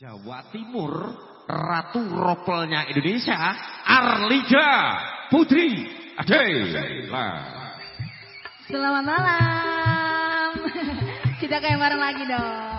Jawa Timur, Ratu Ropelnya Indonesia, Arlija Putri Adela. Selamat malam. Kita kayak bareng lagi dong.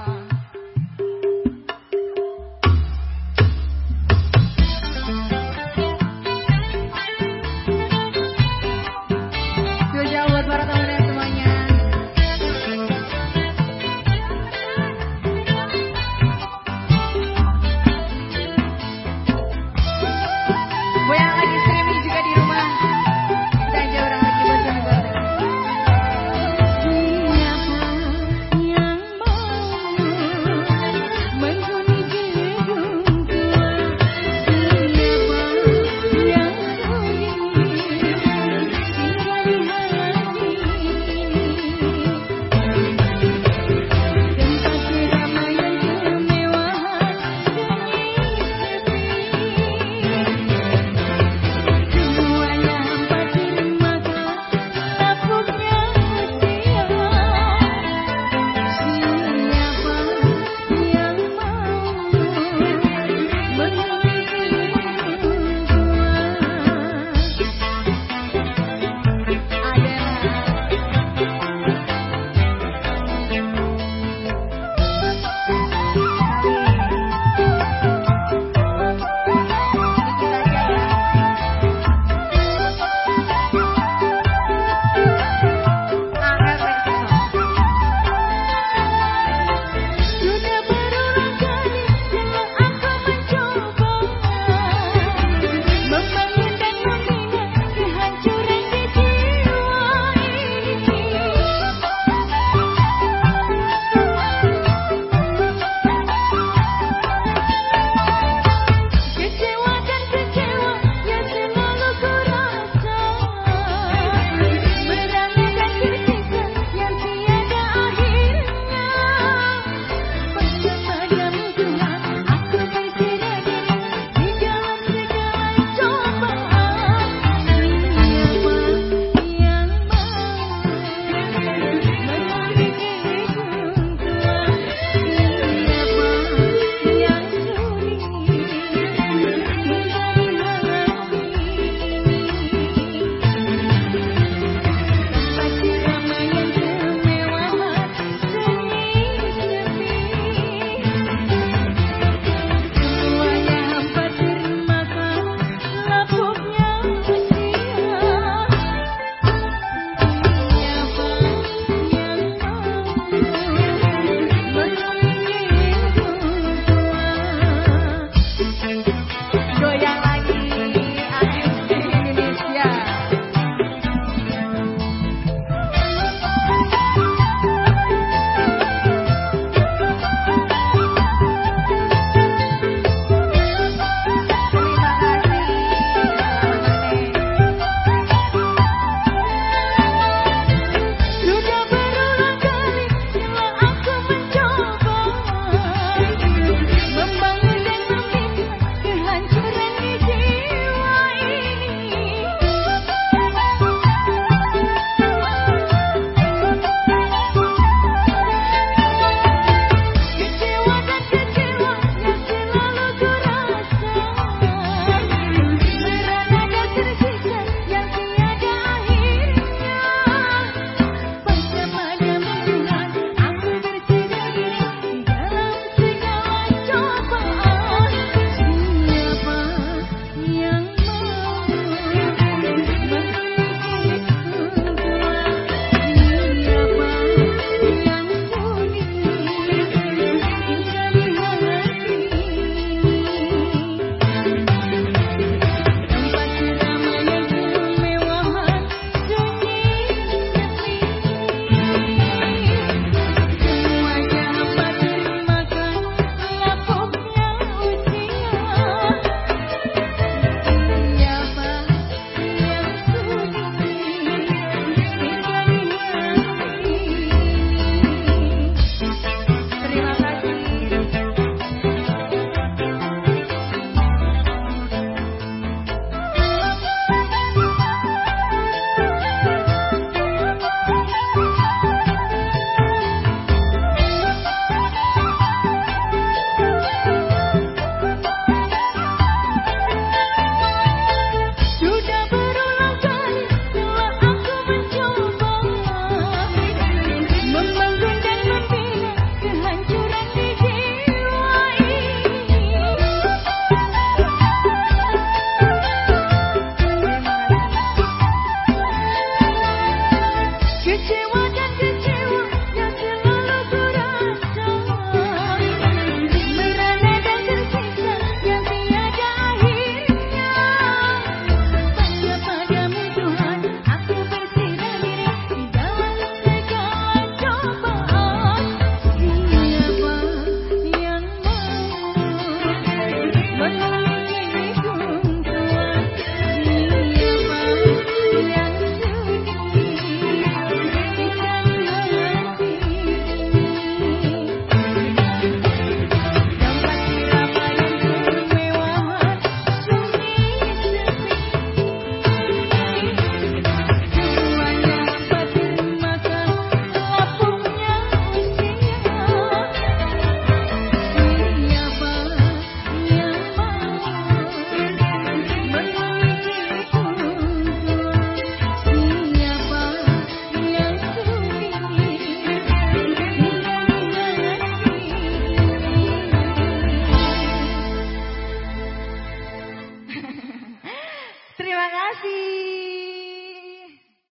情。